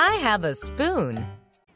I have a spoon.